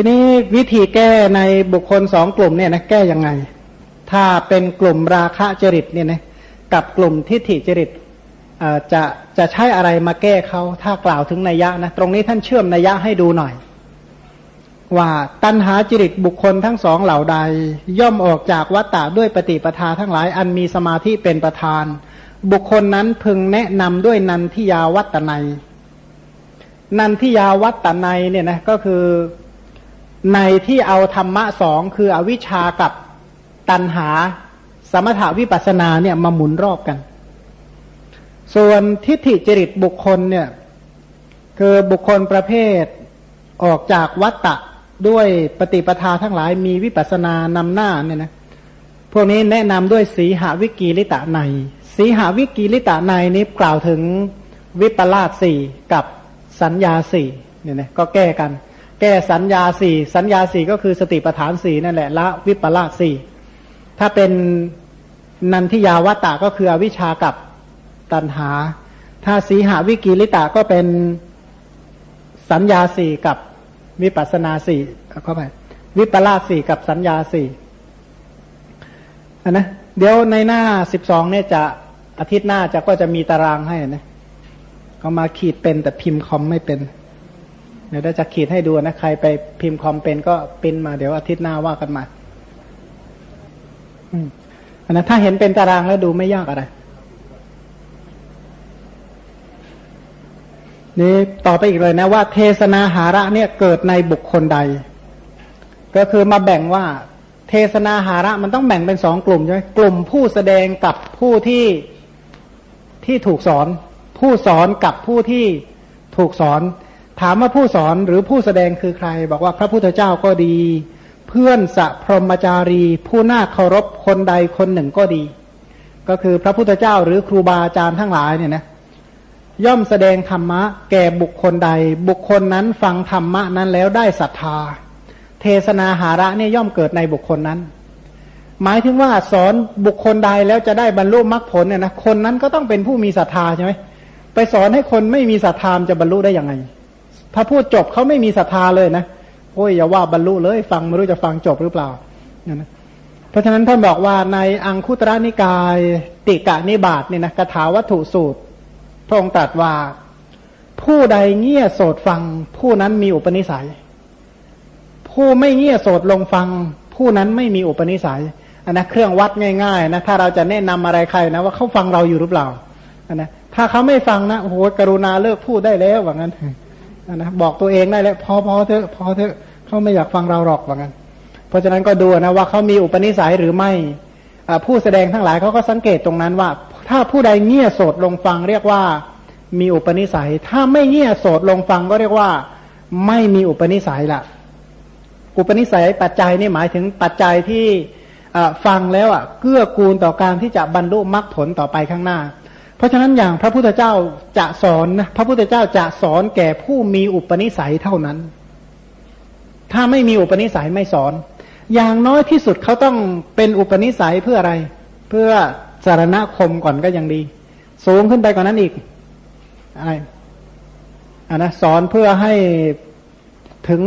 ทีนี้วิธีแก้ในบุคคลสองกลุ่มเนี่ยนะแก้ยังไง ถ้าเป็นกลุ่มราคะจริตเนี่ยนะกับกลุ่มทิฏฐิจริตจะจะใช้อะไรมาแก้เขาถ้ากล่าวถึงนัยยะนะตรงนี้ท่านเชื่อมนัยยะให้ดูหน่อย ว่าตัณหาจริตบุคคลทั้งสองเหล่าใด ย่อมออกจากวัตตะด้วยปฏิปทาทั้งหลายอันมีสมาธิเป็นประธาน บุคคลนั้นพึงแนะนำด้วยนันทิยาวัตตนัยนันทิยาวัตตนัยเนี่ยนะก็คือ ในที่เอาธรรมะสองคืออวิชากับตันหา สมถาวิปัสนาเนี่ยมาหมุนรอบกัน ส่วนทิฏฐิจริตบุคคลเนี่ยคือบุคคลประเภทออกจากวัตตะด้วยปฏิปทาทั้งหลายมีวิปัสนานำหน้าเนี่ยนะพวกนี้แนะนำด้วยสีหาวิกีลิตะใน สีหาวิกีลิตะในนี้กล่าวถึงวิปลาสสี่กับสัญญาสี่เนี่ยนะก็แก้กัน แก้สัญญาสี่สัญญาสี่ก็คือสติปัฏฐานสี่นั่นแหละละวิปลาสสี่ถ้าเป็นนันทิยาวัตตะก็คืออวิชากับตันหา ถ้าสีหาวิกิลิตะก็เป็นสัญญาสี่กับวิปัสนาสี่เข้าไปวิปลาสสี่กับสัญญาสี่นนะเดี๋ยวในหน้าสิบสองเนี่ยจะอาทิตย์หน้าจะก็จะมีตารางให้นะก็มาขีดเป็นแต่พิมพ์คอมไม่เป็น เดี๋ยวจะขีดให้ดูนะใครไปพิมพ์คอมเป็นก็เปิ้นมาเดี๋ยวอาทิตย์หน้าว่ากันมาอันนั้นถ้าเห็นเป็นตารางแล้วดูไม่ยากอะไร นี่ต่อไปอีกเลยนะว่า เทศนาหาระเนี่ยเกิดในบุคคลใด ก็คือมาแบ่งว่า เทศนาหาระมันต้องแบ่งเป็นสองกลุ่มใช่ไหมกลุ่มผู้แสดงกับผู้ที่ที่ถูกสอน ผู้สอนกับผู้ที่ถูกสอน ถามว่าผู้สอนหรือผู้แสดงคือใคร บอกว่าพระพุทธเจ้าก็ดี เพื่อนสัพรมจารี ผู้น่าเคารพคนใดคนหนึ่งก็ดี ก็คือพระพุทธเจ้าหรือครูบาอาจารย์ทั้งหลายเนี่ยนะย่อมแสดงธรรมะ แก่บุคคลใด บุคคลนั้นฟังธรรมะนั้นแล้วได้ศรัทธา เทศนาหาระเนี่ยย่อมเกิดในบุคคลนั้น หมายถึงว่าสอนบุคคลใดแล้วจะได้บรรลุมรรคผลเนี่ยนะคนนั้นก็ต้องเป็นผู้มีศรัทธาใช่ไหมไปสอนให้คนไม่มีศรัทธาจะบรรลุได้ยังไง ถ้าพูดจบเขาไม่มีศรัทธาเลยนะโอ้ยอย่าว่าบรรลุเลย ฟังไม่รู้จะฟังจบหรือเปล่านะเพราะฉะนั้นท่านบอกว่าในอังคุตระนิกาย ติกะนิบาตเนี่ยนะกถาวัตถุสูตร พระองค์ตรัสว่า ผู้ใดเงี่ยโสดฟัง ผู้นั้นมีอุปนิสัย ผู้ไม่เงี่ยโสดลงฟัง ผู้นั้นไม่มีอุปนิสัยอันนะเครื่องวัดง่ายๆนะถ้าเราจะแนะนำอะไรใครนะว่าเขาฟังเราอยู่หรือเปล่าอันนะถ้าเขาไม่ฟังนะโอ้โหกรุณาเลิกพูดได้แล้วว่างั้น นะบอกตัวเองได้แล้วพอพอเถอะพอเถอะเขาไม่อยากฟังเราหรอกว่างั้น เพราะฉะนั้นก็ดูนะว่าเขามีอุปนิสัยหรือไม่ผู้แสดงทั้งหลายเขาก็สังเกตตรงนั้นว่า ถ้าผู้ใดเงี่ยโสดลงฟังเรียกว่ามีอุปนิสัย ถ้าไม่เงี่ยโสดลงฟังก็เรียกว่า ไม่มีอุปนิสัยละอุปนิสัยปัจจัยนี่หมายถึงปัจจัยที่ฟังแล้วอะเกื้อกูลต่อการที่จะบรรลุมรรคผลต่อไปข้างหน้า เพราะฉะนั้นอย่างพระพุทธเจ้าจะสอนนะพระพุทธเจ้าจะสอนแก่ผู้มีอุปนิสัยเท่านั้น ถ้าไม่มีอุปนิสัยไม่สอน อย่างน้อยที่สุดเขาต้องเป็นอุปนิสัยเพื่ออะไร เพื่อสารณคมก่อนก็ยังดี สูงขึ้นไปกว่านนั้นอีกอะไรอันนะสอนเพื่อให้ถึง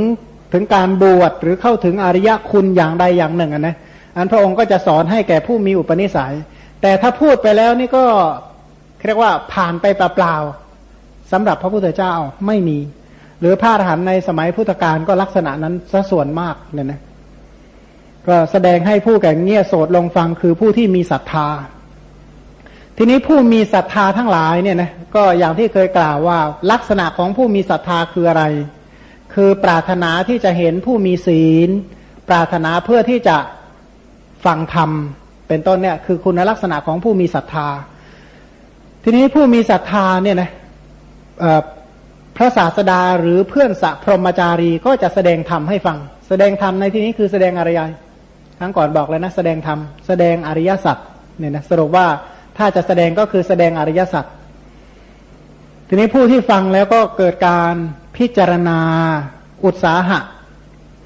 ถึงการบวชหรือเข้าถึงอริยคุณอย่างใดอย่างหนึ่งอันนะอันพระองค์ก็จะสอนให้แก่ผู้มีอุปนิสัย แต่ถ้าพูดไปแล้วนี่ก็ เรียกว่าผ่านไปเปล่าๆสำหรับพระพุทธเจ้าไม่มี หรือพระอรหันต์ในสมัยพุทธกาลก็ลักษณะนั้นซะส่วนมากเนี่ยนะก็แสดงให้ผู้แก่เงียโสดลงฟังคือผู้ที่มีศรัทธา ทีนี้ผู้มีศรัทธาทั้งหลายเนี่ยนะก็อย่างที่เคยกล่าวว่า ลักษณะของผู้มีศรัทธาคืออะไร คือปรารถนาที่จะเห็นผู้มีศีล ปรารถนาเพื่อที่จะฟังธรรม เป็นต้นเนี่ยคือคุณลักษณะของผู้มีศรัทธา ทีนี้ผู้มีศรัทธาเนี่ยนะพระศาสดาหรือเพื่อนสัพรมจารีก็จะแสดงธรรมให้ฟัง แสดงธรรมในที่นี้คือแสดงอริยครั้งก่อนบอกแล้วนะแสดงธรรมแสดงอริยสัจเนี่ยนะสรุปว่าถ้าจะแสดงก็คือแสดงอริยสัจทีนี้ผู้ที่ฟังแล้วก็เกิดการพิจารณา อุตสาหะ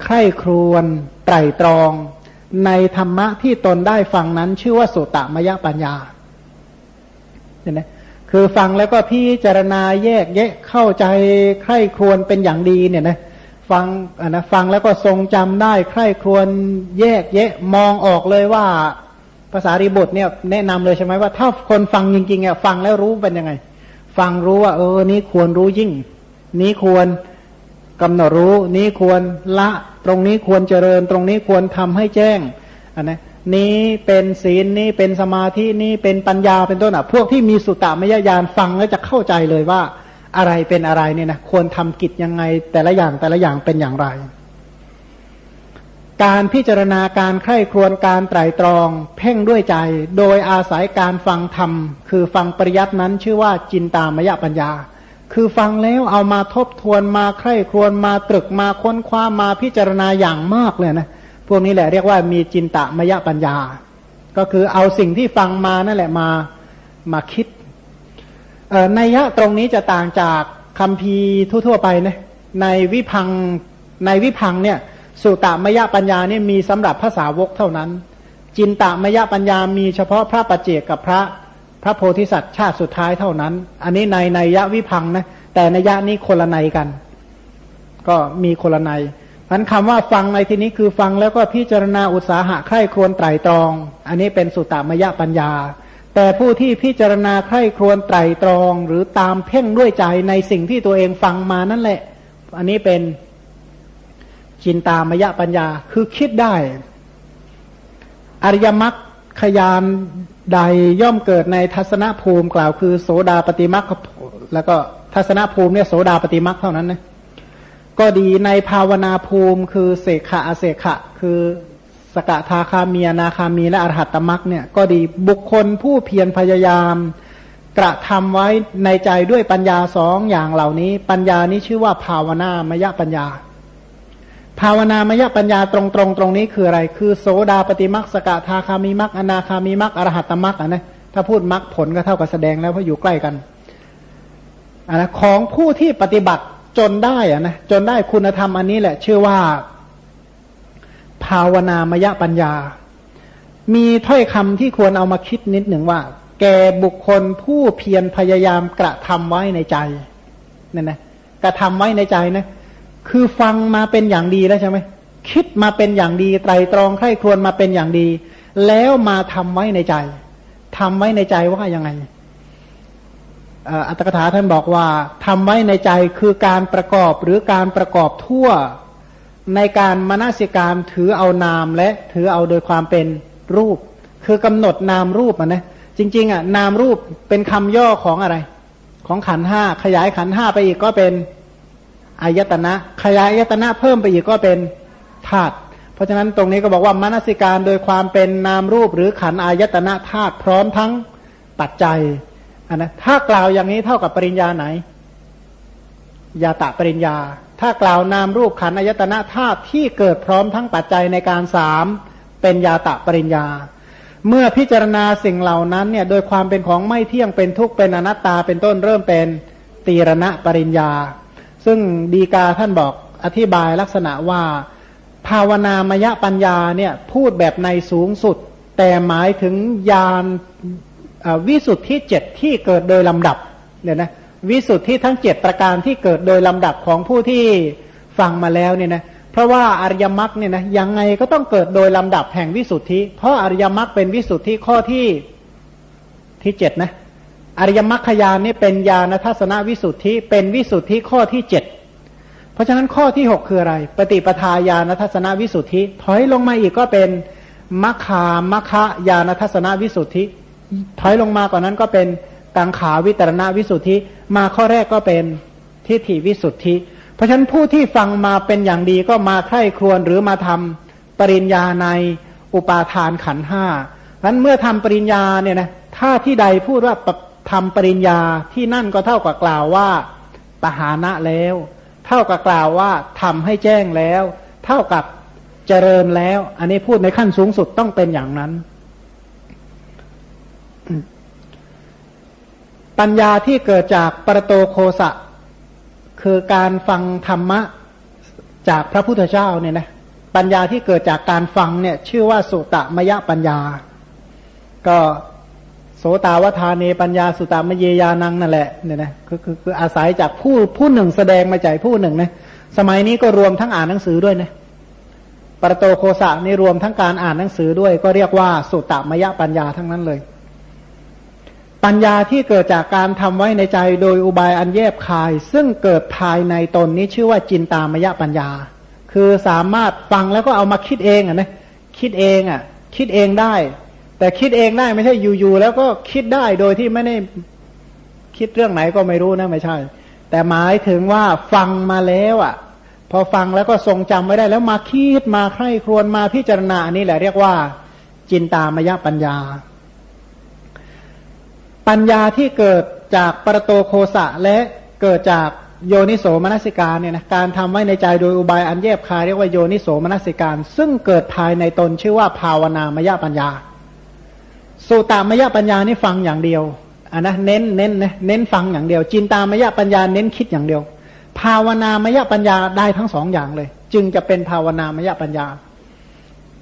ใคร่ครวนไตรตรอง ในธรรมะที่ตนได้ฟังนั้นชื่อว่าสุตตมยปัญญา เนี่ยนะคือฟังแล้วก็พิจารณาแยกแยะเข้าใจใคร่ครวญเป็นอย่างดีเนี่ยนะฟังอะนะฟังแล้วก็ทรงจำได้ใคร่ครวญแยกแยะมองออกเลยว่าภาษารีบทเนี่ยแนะนำเลยใช่ไหมว่าถ้าคนฟังจริงๆอะฟังแล้วรู้เป็นยังไง ฟังรู้ว่า เออ นี้ควรรู้ยิ่ง นี้ควรกำหนดรู้ นี้ควรละ ตรงนี้ควรเจริญ ตรงนี้ควรทำให้แจ้งอันนะ นี้เป็นศีลนี้เป็นสมาธินี้เป็นปัญญาเป็นต้นอะ พวกที่มีสุตตามยญาณฟังแล้วจะเข้าใจเลยว่าอะไรเป็นอะไรเนี่ยนะควรทำกิจยังไงแต่ละอย่างแต่ละอย่างเป็นอย่างไร การพิจารณาการใคร่ครวญการไตรตรอง เพ่งด้วยใจ โดยอาศัยการฟังธรรม คือฟังปริยัตินั้นชื่อว่าจินตามยปัญญา คือฟังแล้วเอามาทบทวนมาใคร่ครวญมาตรึกมาค้นคว้ามาพิจารณาอย่างมากเลยนะ พวกนี้แหละเรียกว่ามีจินตามยปัญญา ก็คือเอาสิ่งที่ฟังมานั่นแหละมามาคิดในยะตรงนี้จะต่างจากคำพีทั่ว ๆ ไปนะในวิพังในวิพังเนี่ยสุตามยปัญญาเนี่ยมีสำหรับภาษาวกเท่านั้น จินตามยปัญญามีเฉพาะพระปัจเจกกับพระพระโพธิสัตว์ชาติสุดท้ายเท่านั้น อันนี้ในในยะวิพังนะแต่ในยะนี้คนละในกัน ก็มีคนละใน พันคำว่าฟังในที่นี้คือฟังแล้วก็พิจารณาอุตสาหะใคร่ครวญไตรตรอง อันนี้เป็นสุตตามยปัญญา แต่ผู้ที่พิจารณาใคร่ครวญไตรตรอง หรือตามเพ่งด้วยใจในสิ่งที่ตัวเองฟังมานั่นแหละ อันนี้เป็นจินตามยปัญญาคือคิดได้ อริยมรรคขยานใดย่อมเกิดในทัศนภูมิกล่าวคือ โสดาปฏิมรรคแล้วก็ทัศนภูมิเนี่ยโสดาปฏิมรรคเท่านั้นนะ ก็ดีในภาวนาภูมิคือเสกขะอเสกขะ คือสกทาคามีนาคามีและอรหัตตมักเนี่ยก็ดีบุคคลผู้เพียรพยายาม กระทำไว้ในใจด้วยปัญญาสองอย่างเหล่านี้ ปัญญานี้ชื่อว่าภาวนามยปัญญา ภาวนามยปัญญาตรงตรงตรงนี้คืออะไร คือโสดาปฏิมักสกทาคามีมักอนาคามีมักอรหัตตมักอะนะถ้าพูดมักผลก็เท่ากับแสดงแล้วเพราะอยู่ใกล้กันอะนะของผู้ที่ปฏิบัติ จนได้อะนะจนได้คุณธรรมอันนี้แหละ ชื่อว่า ภาวนามยปัญญา มีถ้อยคำที่ควรเอามาคิดนิดหนึ่งว่า แกบุคคลผู้เพียรพยายามกระทำไว้ในใจนี่นะกระทำไว้ในใจนะคือฟังมาเป็นอย่างดีแล้วใช่ไหมคิดมาเป็นอย่างดีไตรตรองใคร่ครวญมาเป็นอย่างดี แล้วมาทำไว้ในใจทำไว้ในใจว่ายังไง อัตถกถาท่านบอกว่าทำไว้ในใจคือการประกอบหรือการประกอบทั่วในการมนสิการถือเอานามและถือเอาโดยความเป็นรูป คือกำหนดนามรูปนะจริง ๆอะนามรูปเป็นคำย่อของอะไร ของขันห้าขยายขันห้าไปอีกก็เป็นอายตนะ ขยายอายตนะเพิ่มไปอีกก็เป็นธาตุเพราะฉะนั้นตรงนี้ก็บอกว่ามนสิการโดยความเป็นนามรูปหรือขันอายตนะธาตุพร้อมทั้งปัจจัย อันนะถ้ากล่าวอย่างนี้เท่ากับปริญญาไหนยาตะปริญญา ถ้ากล่าวนามรูปขันอายตนะธาตุที่เกิดพร้อมทั้งปัจจัยในการสามเป็นยาตะปริญญา เมื่อพิจารณาสิ่งเหล่านั้นเนี่ยโดยความเป็นของไม่เที่ยงเป็นทุกข์เป็นอนัตตาเป็นต้นเริ่มเป็นตีรณะปริญญา ซึ่งดีกาท่านบอกอธิบายลักษณะว่า ภาวนามยปัญญาเนี่ยพูดแบบในสูงสุด แต่หมายถึงยาน วิสุทธิเจ็ดที่เกิดโดยลำดับเนี่ยนะวิสุทธิทั้งเจ็ดประการที่เกิดโดยลำดับของผู้ที่ฟังมาแล้วเนี่ยนะเพราะว่าอริยมรรคเนี่ยนะยังไงก็ต้องเกิดโดยลำดับแห่งวิสุทธิ เพราะอริยมรรคเป็นวิสุทธิข้อที่ที่เจ็ดนะอริยมรรคยานนี่เป็นญาณทัศนวิสุทธิ เป็นวิสุทธิข้อที่เจ็ดเพราะฉะนั้นข้อที่หกคืออะไร ปฏิปทาญาณทัศนวิสุทธิ ถอยลงมาอีกก็เป็นมัคคามัคคายานทัศนวิสุทธิ ถอยลงมาก่อนนั้นก็เป็นกังขาวิตรณวิสุทธิ มาข้อแรกก็เป็นทิฏฐิวิสุทธิ เพราะฉะนั้นผู้ที่ฟังมาเป็นอย่างดีก็มาไข้ครวนหรือมาทำปริญญาในอุปาทานขันห้าเพราะนั้นเมื่อทำปริญญาเนี่ยนะถ้าที่ใดพูดว่าทำปริญญาที่นั่นก็เท่ากับกล่าวว่าปหานะแล้ว เท่ากับกล่าวว่าทำให้แจ้งแล้ว เท่ากับเจริญแล้ว อันนี้พูดในขั้นสูงสุดต้องเป็นอย่างนั้น ปัญญาที่เกิดจากปรโตโคสะ คือการฟังธรรมะจากพระพุทธเจ้าเนี่ยนะปัญญาที่เกิดจากการฟังเนี่ยชื่อว่าสุตมยปัญญา ก็โสตาวทานีปัญญาสุตมเยยานังนั่นแหละเนี่ยนะคือคือคืออาศัยจากผู้ผู้หนึ่งแสดงมาจากผู้หนึ่งนะสมัยนี้ก็รวมทั้งอ่านหนังสือด้วยนะปรโตโคสะนี่รวมทั้งการอ่านหนังสือด้วย ก็เรียกว่าสุตตมยปัญญาทั้งนั้นเลย ปัญญาที่เกิดจากการทำไว้ในใจโดยอุบายอันแยบคาย ซึ่งเกิดภายในตนนี้ชื่อว่าจินตามยปัญญา คือสามารถฟังแล้วก็เอามาคิดเองอะนะคิดเองอะ คิดเองได้ แต่คิดเองได้ไม่ใช่อยู่ๆแล้วก็คิดได้โดยที่ไม่ได้คิดเรื่องไหนก็ไม่รู้นะไม่ใช่ แต่หมายถึงว่าฟังมาแล้วอะ พอฟังแล้วก็ทรงจำไว้ได้ แล้วมาคิดมาใคร่ครวญมาพิจารณานนี้แหละเรียกว่า จินตามยปัญญา ปัญญาที่เกิดจากปรโตโคสะและเกิดจากโยนิโสมนสิการเนี่ยนะการทำไว้ในใจโดยอุบายอันแยบคายเรียกว่าโยนิโสมนสิการ ซึ่งเกิดภายในตนชื่อว่าภาวนามยปัญญาสุตามยปัญญานี่ฟังอย่างเดียวอันนะเน้นเน้นนะเน้นฟังอย่างเดียว จินตามยปัญญาเน้นคิดอย่างเดียว ภาวนามยปัญญาได้ทั้งสองอย่างเลย จึงจะเป็นภาวนามยปัญญา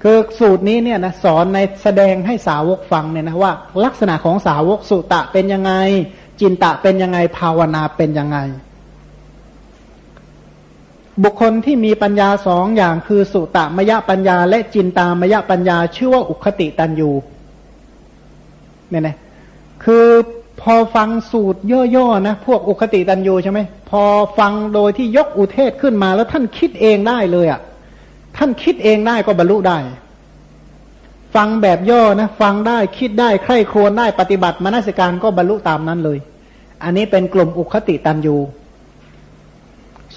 คือสูตรนี้เนี่ยนะสอนในแสดงให้สาวกฟังเนี่ยนะว่า ลักษณะของสาวกสุตะเป็นยังไง จินตะเป็นยังไงภาวนาเป็นยังไง บุคคลที่มีปัญญาสองอย่างคือสุตะมยปัญญา และจินตามยปัญญา ชื่อว่าอุคติตันยูเนี่ยนะคือพอฟังสูตรย่อๆนะพวกอุคติตันยูใช่ไหมพอฟังโดยที่ยกอุเทศขึ้นมาแล้วท่านคิดเองได้เลยอะ่ะ ท่านคิดเองได้ก็บรรลุได้ ฟังแบบย่อนะฟังได้คิดได้ใคร่ครวญได้ปฏิบัติมนสิการก็บรรลุตามนั้นเลย อันนี้เป็นกลุ่มอุคติตันยู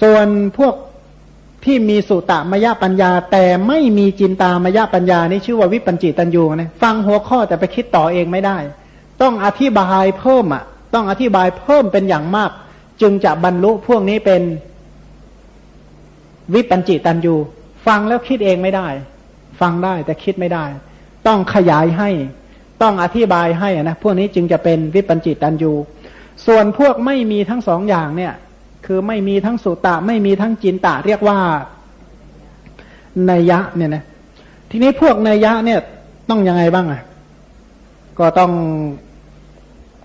ส่วนพวกที่มีสุตมยปัญญา แต่ไม่มีจินตามยปัญญานี่ชื่อว่าวิปัญจิตันยูนะฟังหัวข้อแต่ไปคิดต่อเองไม่ได้ ต้องอธิบายเพิ่มอะ ต้องอธิบายเพิ่มเป็นอย่างมาก จึงจะบรรลุพวกนี้เป็นวิปัญจิตันยู ฟังแล้วคิดเองไม่ได้ ฟังได้แต่คิดไม่ได้ ต้องขยายให้ ต้องอธิบายให้นะพวกนี้จึงจะเป็นวิปัญจิตันยูส่วนพวกไม่มีทั้งสองอย่างเนี่ย คือไม่มีทั้งสุตะ ไม่มีทั้งจินตะ เรียกว่านัยยะเนี่ยนะทีนี้พวกนัยยะเนี่ยต้องยังไงบ้างอะ ก็ต้อง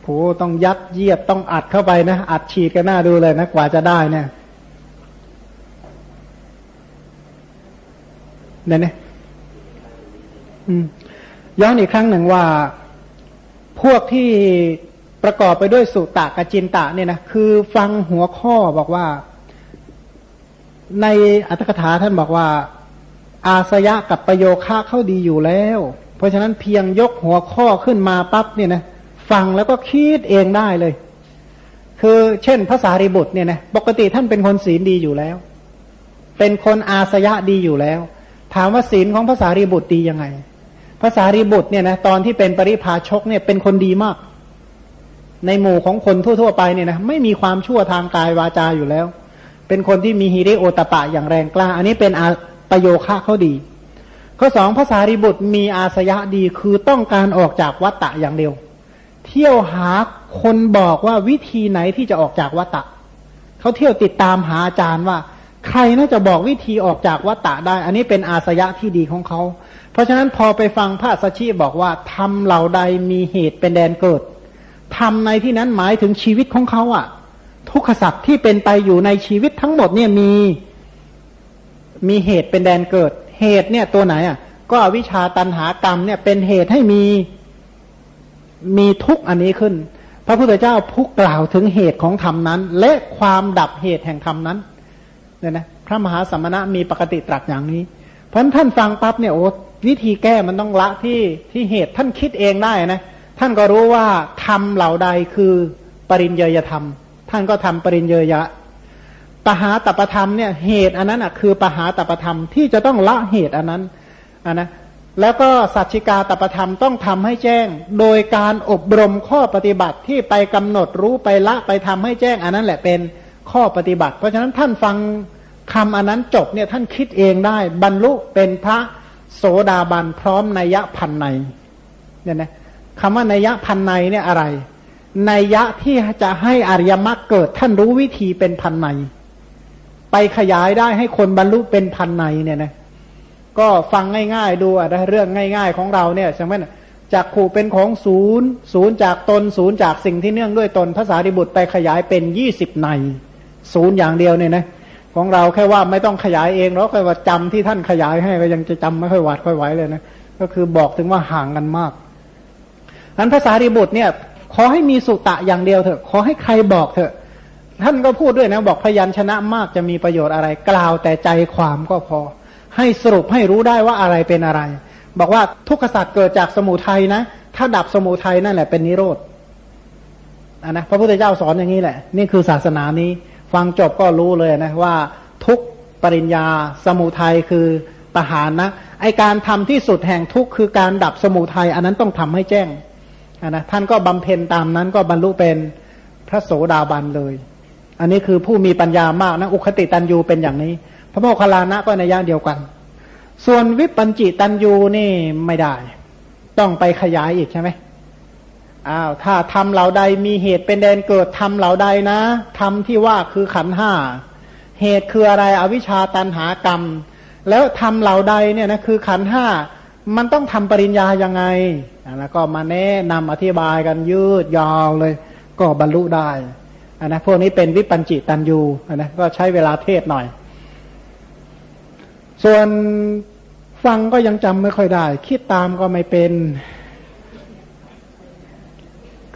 โหต้องยัดเยียดต้องอัดเข้าไปนะ อัดฉีดกันหน้าดูเลยนะกว่าจะได้เนี่ย เนี่ยนี่ยย้อนอีกครั้งหนึ่งว่าพวกที่ประกอบไปด้วยสุตะกจินตะเนี่ยนะคือฟังหัวข้อบอกว่า ในอัตถกถาท่านบอกว่า อาสยะกับประโยคะเข้าดีอยู่แล้ว เพราะฉะนั้นเพียงยกหัวข้อขึ้นมาปั๊บเนี่ยนะฟังแล้วก็คิดเองได้เลย คือเช่นภาษาริบุตรเนี่ยนะปกติท่านเป็นคนศีลดีอยู่แล้ว เป็นคนอาสยะดีอยู่แล้ว ถามว่าศีลของภาษาริบุตรดียังไงภาษาริบุตรเนี่ยนะตอนที่เป็นปริพาชกเนี่ยเป็นคนดีมาก ในหมู่ของคนทั่ว ๆ ไปเนี่ยนะไม่มีความชั่วทางกายวาจาอยู่แล้ว เป็นคนที่มีฮิริโอตปะอย่างแรงกล้า อันนี้เป็นประโยคะเขาดี ข้อสองภาษาริบุตรมีอาสยะดีคือต้องการออกจากวัตตะอย่างเดียว เที่ยวหาคนบอกว่าวิธีไหนที่จะออกจากวัตะเขาเที่ยวติดตามหาอาจารย์ว่า ใครน่าจะบอกวิธีออกจากวัตตะได้ อันนี้เป็นอาสยะที่ดีของเขา เพราะฉะนั้นพอไปฟังพระสัชชีบอกว่าทำเหล่าใดมีเหตุเป็นแดนเกิดทำในที่นั้นหมายถึงชีวิตของเขาอะ่ะ ทุกขสัตว์ที่เป็นไปอยู่ในชีวิตทั้งหมดเนี่ยมีมีเหตุเป็นแดนเกิด เหตุเนี่ยตัวไหนอะ่ะ ก็วิชาตันหากรรมเนี่ยเป็นเหตุให้มีมีทุกอันนี้ขึ้น พระพุทธเจ้าผู้กล่าวถึงเหตุของธรรมนั้น และความดับเหตุแห่งธรรมนั้น เนี่ยนะพระมหาสมณะมีปกติตรัสอย่างนี้ เพราะท่านฟังปั๊บเนี่ยโอ้วิธีแก้มันต้องละที่ที่เหตุท่านคิดเองได้นะ ท่านก็รู้ว่าธรรมเหล่าใดคือปริญเยยธรรม ท่านก็ทำปริญเยยะปหาตประธรรมเนี่ยเหตุอันนั้นอะคือปหาตประธรรมที่จะต้องละเหตุอันนั้นอะนะแล้วก็สัจจิกาตประธรรมต้องทำให้แจ้ง โดยการอบรมข้อปฏิบัติที่ไปกำหนดรู้ไปละไปทำให้แจ้ง อันนั้นแหละเป็นข้อปฏิบัติ เพราะฉะนั้นท่านฟัง คำอันนั้นจบเนี่ยท่านคิดเองได้ บรรลุเป็นพระโสดาบันพร้อมนัยยะพันในเนี่ยนะคำว่านัยยะพันในเนี่ยอะไรนัยยะที่จะให้อริยมรรคเกิด ท่านรู้วิธีเป็นพันในไปขยายได้ให้คนบรรลุเป็นพันในเนี่ยนะก็ฟังง่าย ๆ ดูอะเรื่องง่าย ๆ ของเราเนี่ยใช่ไหมจากขู่เป็นของศูนย์ศูนย์จากตนศูนย์จากสิ่งที่เนื่องด้วยตนภาษาดิบุตรไปขยายเป็นยี่สิบในศูนย์อย่างเดียวเนี่ยนะ ของเราแค่ว่าไม่ต้องขยายเองเราค่อยว่าจำที่ท่านขยายให้ก็ยังจะจำไม่ค่อยหวาดค่อยไหวเลยนะก็คือบอกถึงว่าห่างกันมากอันภาษาริบุตรเนี่ย ขอให้มีสุตะอย่างเดียวเถอะ ขอให้ใครบอกเถอะ ท่านก็พูดด้วยนะ บอกพยัญชนะมากจะมีประโยชน์อะไร กล่าวแต่ใจความก็พอ ให้สรุปให้รู้ได้ว่าอะไรเป็นอะไร บอกว่าทุกขสัตว์เกิดจากสมุทัยนะ ถ้าดับสมุทัยนั่นแหละเป็นนิโรธอันนะพระพุทธเจ้าสอนอย่างนี้แหละ นี่คือศาสนานี้ ฟังจบก็รู้เลยนะว่าทุกปริญญาสมุทัยคือปหานนะไอการทำที่สุดแห่งทุกคือการดับสมุทัยอันนั้นต้องทำให้แจ้งนะท่านก็บำเพ็ญตามนั้นก็บรรลุเป็นพระโสดาบันเลย อันนี้คือผู้มีปัญญามากนะอุคติตันยูเป็นอย่างนี้ พระโมคคัลลานะก็ในย่างเดียวกัน ส่วนวิปัญจิตันยูนี่ไม่ได้ ต้องไปขยายอีกใช่ไหม อ้าวถ้าทำเหล่าใดมีเหตุเป็นแดนเกิดทำเหล่าใดนะทำที่ว่าคือขันห้าเหตุคืออะไรอวิชชาตันหากรรม แล้วทำเหล่าใดเนี่ยนะคือขันห้ามันต้องทำปริญญายังไงแล้วก็มาแนะนำอธิบายกันยืดยาวเลย ก็บรรลุได้อันนะพวกนี้เป็นวิปัญจิตันยูอันนะก็ใช้เวลาเทศหน่อย ส่วนฟังก็ยังจำไม่ค่อยได้ คิดตามก็ไม่เป็น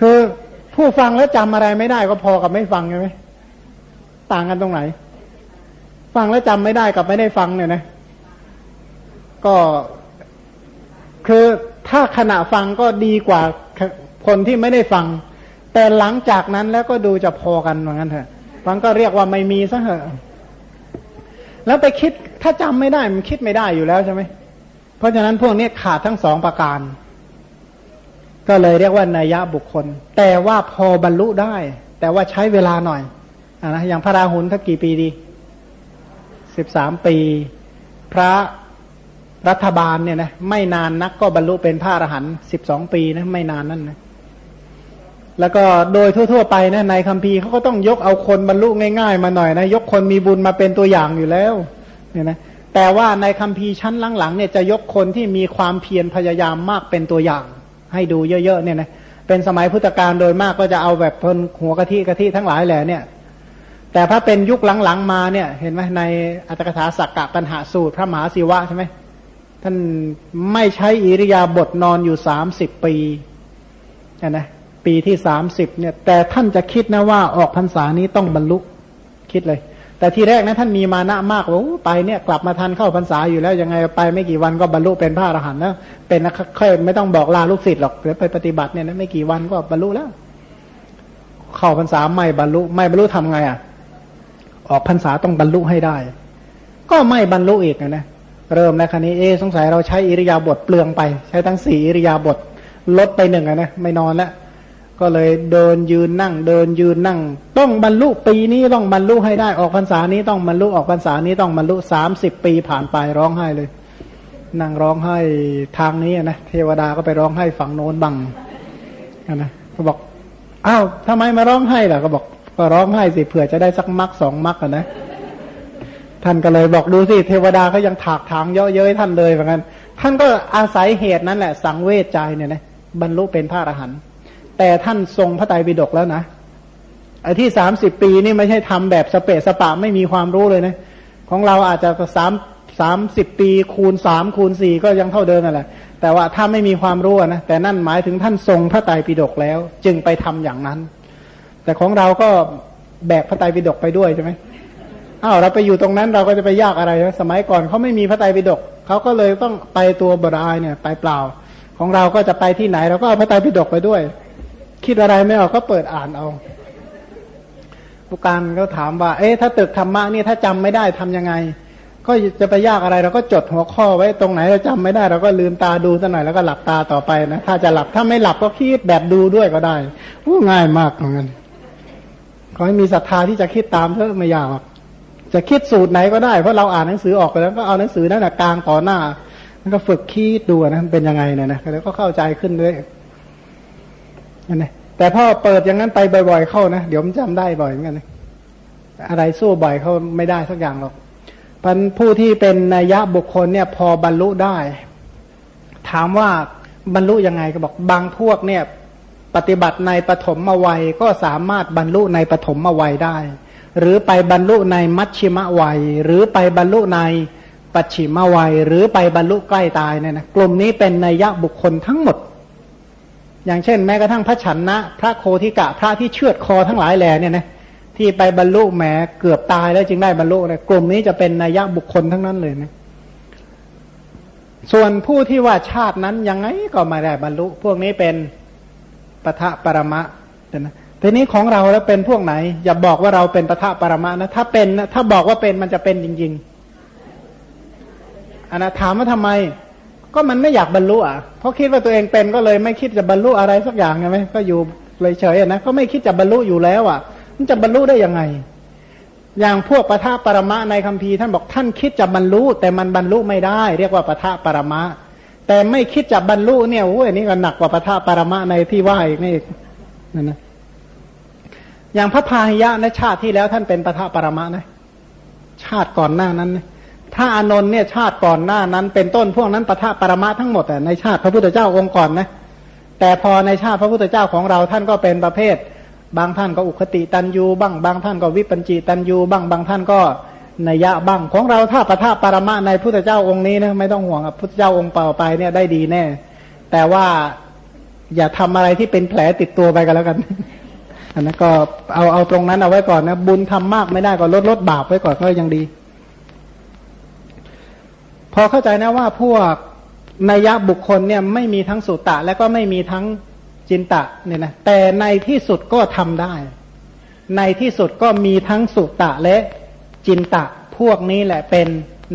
คือผู้ฟังแล้วจำอะไรไม่ได้ก็พอกับไม่ฟังใช่ไหมต่างกันตรงไหน ฟังแล้วจำไม่ได้กับไม่ได้ฟังเนี่ยนะ ก็คือถ้าขณะฟังก็ดีกว่าคนที่ไม่ได้ฟัง แต่หลังจากนั้นแล้วก็ดูจะพอกันเหมือนกันเถอะฟังก็เรียกว่าไม่มีซะเหอะแล้วไปคิดถ้าจำไม่ได้มันคิดไม่ได้อยู่แล้วใช่ไหมเพราะฉะนั้นพวกนี้ขาดทั้งสองประการ ก็เลยเรียกว่านัยยะบุคคล แต่ว่าพอบรรลุได้ แต่ว่าใช้เวลาหน่อยอนะอย่างพระราหุลถ้ากี่ปีดีสิบสามปี พระรัฐบาลเนี่ยนะไม่นานนักก็บรรลุเป็นพระอรหันต์สิบสองปีนะไม่นานนั่นนะแล้วก็โดยทั่ว ๆ ไปนะในคัมภีร์เขาก็ต้องยกเอาคนบรรลุง่าย ๆ มาหน่อยนะยกคนมีบุญมาเป็นตัวอย่างอยู่แล้วเนี่ยนะแต่ว่าในคัมภีร์ชั้นหลังๆเนี่ยจะยกคนที่มีความเพียรพยายามมากเป็นตัวอย่าง ให้ดูเยอะๆเนี่ยนะเป็นสมัยพุทธกาลโดยมากก็จะเอาแบบคนหัวกะทิกะทิทั้งหลายแหละเนี่ย แต่ถ้าเป็นยุคหลังๆมาเนี่ย เห็นไหมในอัตถกถาสักกะปัญหาสูตรพระมหาศิวะใช่ไหมท่านไม่ใช้อิริยาบถนอนอยู่สามสิบปีนะปีที่สามสิบเนี่ย แต่ท่านจะคิดนะว่าออกพรรษานี้ต้องบรรลุคิดเลย แต่ที่แรกนะท่านมีมานะมากว่าไปเนี่ยกลับมาทันเข้าพรรษาอยู่แล้วยังไงไปไม่กี่วันก็บรรลุเป็นพระอรหันต์แล้วเป็นนะค่อยไม่ต้องบอกลาลูกศิษย์หรอกเดี๋ยวไปปฏิบัติเนี่ยนะไม่กี่วันก็บรรลุแล้ว เข้าพรรษาไม่บรรลุไม่บรรลุทำไงอะ ออกพรรษาต้องบรรลุให้ได้ ก็ไม่บรรลุอีกนะเริ่มแล้วคันนี้เอสงสัยเราใช้อิริยาบถเปลืองไป ใช้ทั้งสี่อิริยาบถลดไปหนึ่งนะไม่นอนแล้ว ก็เลยเดินยืนนั่ง เดินยืนนั่ง ต้องบรรลุปีนี้ต้องบรรลุให้ได้ออกพรรษานี้ต้องบรรลุออกพรรษานี้ต้องบรรลุสามสิบปีผ่านไปร้องไห้เลยนั่งร้องไห้ทางนี้นะเทวดาก็ไปร้องไห้ฝั่งโน้นบังนะเขาบอกอ้าวทำไมมาร้องไห้ล่ะก็บอก ก็ร้องไห้สิเผื่อจะได้สักมักสองมักนะท่านก็เลยบอกดูสิเทวดาเขายังถากถางเยอะเย้ยท่านเลยเหมือนกันท่านก็อาศัยเหตุนั้นแหละ สังเวชใจเนี่ยนะบรรลุเป็นพระอรหันต์ แต่ท่านทรงพระไตรปิฎกแล้วนะไอ้ที่สามสิบปีนี่ไม่ใช่ทำแบบสเปะสปะไม่มีความรู้เลยนะ ของเราอาจจะสามสามสิบปีคูณสามคูณสี่ก็ยังเท่าเดิมนั่นแหละแต่ว่าถ้าไม่มีความรู้นะแต่นั่นหมายถึงท่านทรงพระไตรปิฎกแล้ว จึงไปทำอย่างนั้น แต่ของเราก็แบกพระไตรปิฎกไปด้วยใช่ไหมอ้าวเราไปอยู่ตรงนั้นเราก็จะไปยากอะไรนะสมัยก่อนเขาไม่มีพระไตรปิฎกเขาก็เลยต้องไปตัวบรายเนี่ย ไปเปล่า ของเราก็จะไปที่ไหนเราก็เอาพระไตรปิฎกไปด้วย คิดอะไรไม่ออกก็เปิดอ่านเอาผู้การก็ถามว่า เอ๊ะถ้าตึกธรรมะนี่ถ้าจำไม่ได้ทํำยังไง ก็จะไปยากอะไรเราก็จดหัวข้อไว้ตรงไหนเราจำไม่ได้ เราก็ลืมตาดูสักหน่อยแล้วก็หลับตาต่อไปนะถ้าจะหลับถ้าไม่หลับก็คิดแบบดูด้วยก็ได้ง่ายมากเหมือนกันขอให้มีศรัทธาที่จะคิดตามเถอะไม่ยากหรอกจะคิดสูตรไหนก็ได้เพราะเราอ่านหนังสือออกไปแล้วก็เอาหนังสือนั่นแหะกลางต่อหน้าแล้วก็ฝึกคิดดูนะเป็นยังไงเนี่ยนะแล้วก็เข้าใจขึ้นด้วย นะแต่พ่อเปิดอย่างนั้นไปบ่อย ๆ เข้านะเดี๋ยวมันจำได้บ่อยเหมือนกันนะอะไรสู้บ่อยเขาไม่ได้สักอย่างหรอกพันผู้ที่เป็นนัยยะบุคคลเนี่ยพอบรรลุได้ ถามว่าบรรลุยังไงก็บอกบางพวกเนี่ยปฏิบัติในปฐมวัยก็สามารถบรรลุในปฐมวัยได้ หรือไปบรรลุในมัชชิมวัย หรือไปบรรลุในปัจฉิมวัย หรือไปบรรลุใกล้ตายเนี่ยนะกลุ่มนี้เป็นนัยยะบุคคลทั้งหมด อย่างเช่นแม้กระทั่งพระฉันนะ พระโคทิกะพระที่เชือดคอทั้งหลายแหล่เนี่ยนะที่ไปบรรลุแหมเกือบตายแล้วจึงได้บรรลุเนี่ยกลุ่มนี้จะเป็นนัยยะบุคคลทั้งนั้นเลยนะส่วนผู้ที่ว่าชาตินั้นยังไงก็ไม่ได้บรรลุ พวกนี้เป็นปะทะปรมะนะทีนี้ของเราแล้วเป็นพวกไหน อย่าบอกว่าเราเป็นปะทะปรมะนะถ้าเป็นถ้าบอกว่าเป็นมันจะเป็นจริงๆอันนะถามว่าทำไม ก็มันไม่อยากบรรลุอะเพราะคิดว่าตัวเองเป็นก็เลยไม่คิดจะบรรลุอะไรสักอย่างใช่ไหมก็อยู่เลยเฉยนะก็ไม่คิดจะบรรลุอยู่แล้วอะ มันจะบรรลุได้ยังไง อย่างพวกปะทะปรมะในคัมภีร์ท่านบอกท่านคิดจะบรรลุ แต่มันบรรลุไม่ได้ เรียกว่าปะทะปรมะ แต่ไม่คิดจะบรรลุเนี่ยโอ้ยนี่ก็หนักกว่าปะทะปรมะในที่ว่าอีกนี่นั่นนะอย่างพระพาหิยะในชาติที่แล้วท่านเป็นปะทะปรมะนะชาติก่อนหน้านั้นพ ระอานนท์เนี่ยชาติก่อนหน้านั้น เป็นต้นพวกนั้นปะทะปรมะทั้งหมดแต่ในชาติพระพุทธเจ้าองค์ก่อนนะแต่พอในชาติพระพุทธเจ้าของเราท่านก็เป็นประเภท บางท่านก็อุคติตันยูบ้างบางท่านก็วิปัญจีตันยูบ้างบางท่านก็นัยยะบ้างของเราถ้าปะทะปรมะในพุทธเจ้าองค์นี้นะไม่ต้องห่วงพุทธเจ้าองค์เปล่าไปเนี่ยได้ดีแน่ แต่ว่าอย่าทำอะไรที่เป็นแผลติดตัวไปกันแล้วกันอันนั้นก็เอาเอาตรงนั้นเอาไว้ก่อนนะบุญทำมากไม่ได้ก็ลดลดบาปไว้ก่อนก็ยังดี พอเข้าใจนะว่าพวกนัยยะบุคคลเนี่ยไม่มีทั้งสุตตะ และก็ไม่มีทั้งจินตะเนี่ยนะแต่ในที่สุดก็ทำได้ ในที่สุดก็มีทั้งสุตตะและจินตะ พวกนี้แหละเป็น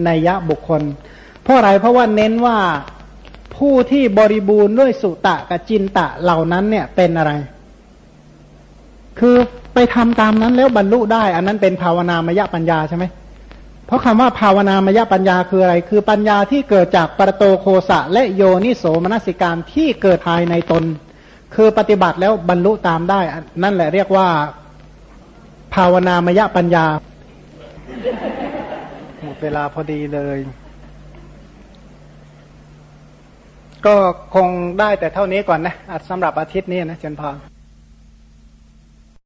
นัยยะบุคคล เพราะอะไรเพราะว่าเน้นว่าผู้ที่บริบูรณ์ด้วยสุตะกับจินตะเหล่านั้นเนี่ยเป็นอะไร คือไปทำตามนั้นแล้วบรรลุได้ อันนั้นเป็นภาวนามยปัญญาใช่ไหม ราะคำว่าภาวนามยปัญญาคืออะไร คือปัญญาที่เกิดจากปรโตโคสะและโยนิโสมนสิการที่เกิดภายในตน คือปฏิบัติแล้วบรรลุตามได้ นั่นแหละเรียกว่า ภาวนามยปัญญา หมดเวลาพอดีเลย ก็คงได้แต่เท่านี้ก่อนนะสำหรับอาทิตย์นี้นะเจนพอ